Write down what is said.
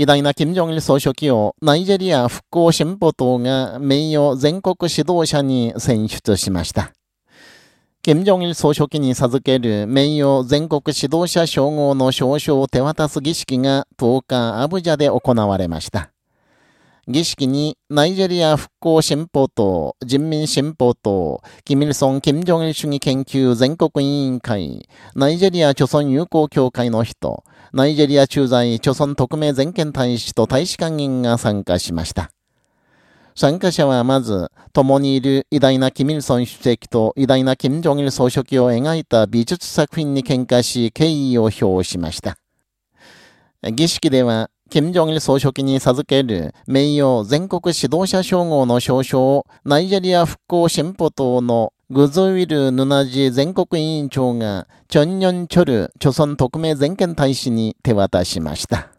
偉大な金正日総書記をナイジェリア復興進歩党が名誉全国指導者に選出しました。金正日総書記に授ける名誉全国指導者称号の証書を手渡す儀式が10日アブジャで行われました。儀式にナイジェリア復興進歩党、人民進歩党、キミルソン・金正日主義研究全国委員会、ナイジェリア朝鮮友好協会の人、ナイジェリア駐在朝鮮特命全権大使と大使館員が参加しました。参加者はまず、共にいる偉大なキミルソン主席と偉大なキム・ジョンイル総書記を描いた美術作品に喧嘩し、敬意を表しました。儀式では、金正日総書記に授ける名誉全国指導者称号の証書をナイジェリア復興進歩党のグズウィル・ヌナジ全国委員長が、チョンニョン・チョル、朝鮮特命全権大使に手渡しました。